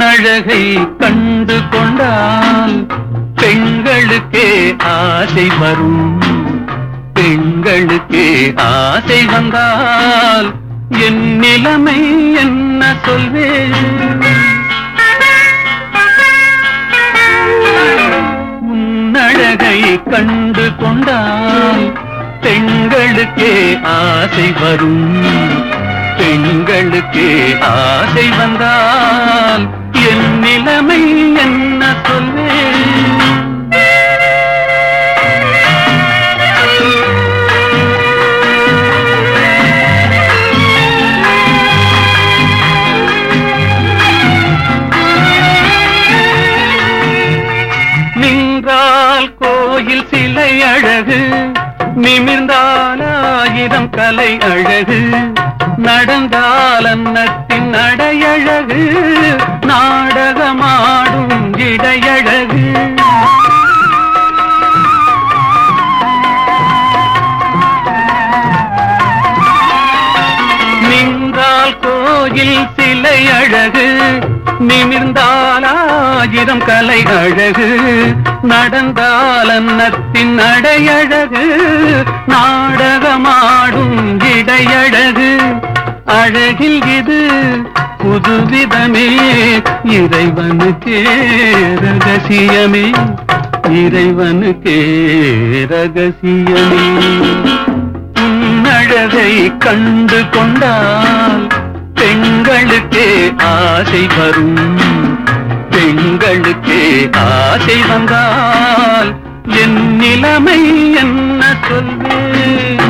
அழகை கண்டு கொண்டால் பெண்களுக்கே ஆசை வரும். பெண்களுக்கே ஆசை வந்தால் என் நிலைமை என்ன சொல்வேன்? கண்டு கொண்டால் பெண்களுக்கே ஆசை வரும். பெண்களுக்கே ஆசை வந்தால் என் நிலைமை என் நின்றால் கோயில் சிலை அழகு நிமிர்ந்தால் ஆயிரம் கலை அழகு. நடந்தால் அன்னத்தின் நடையழகு நாடகமாடும் இடையழகு. நின்றால் கோயில் சிலை அழகு நிமிர்ந்தால் ஆயிரம் கலை அழகு நடந்தால் அன்னத்தின் அடையழகு. நாடகமாடும் இடையழகு. அழகில் இது புதுவிதமே. இறைவனுக்கே ரகசியமே. இறைவனுக்கே ரகசியமே. உன்னழகை கண்டு கொண்டால் பெண்களுக்கே ஆசை வரும். பெண்களுக்கே ஆசை வந்தால் என் நிலைமை என்ன சொல்வேன்?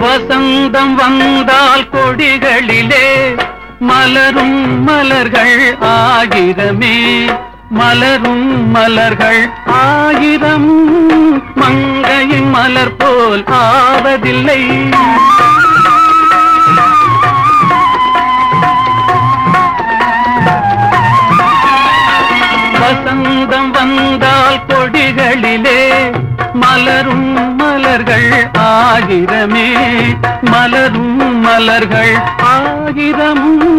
வசந்தம் வந்தால் கொடிகளிலே மலரும் மலர்கள் ஆகிரமே. மலரும் மலர்கள் ஆயிரம். மங்கையின் மலர் போல் ஆவதில்லை. வசந்தம் வந்தால் கொடிகளிலே மலரும் மலர்கள் ஆயிரமே. மலரும் மலர்கள் ஆயிரம்.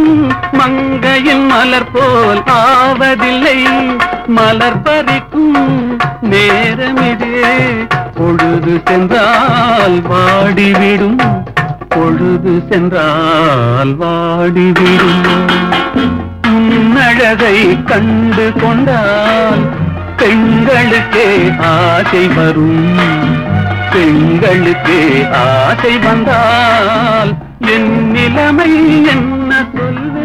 மலர் போல் ஆவதில்லை. மலர் பறிக்கும் நேரமிதே. பொழுது சென்றால் வாடிவிடும். பொழுது சென்றால் வாடிவிடும். உன்னழகை கண்டு கொண்டால் பெண்களுக்கே ஆசை வரும். பெண்களுக்கே ஆசை வந்தால் என் நிலைமை என்ன சொல்வே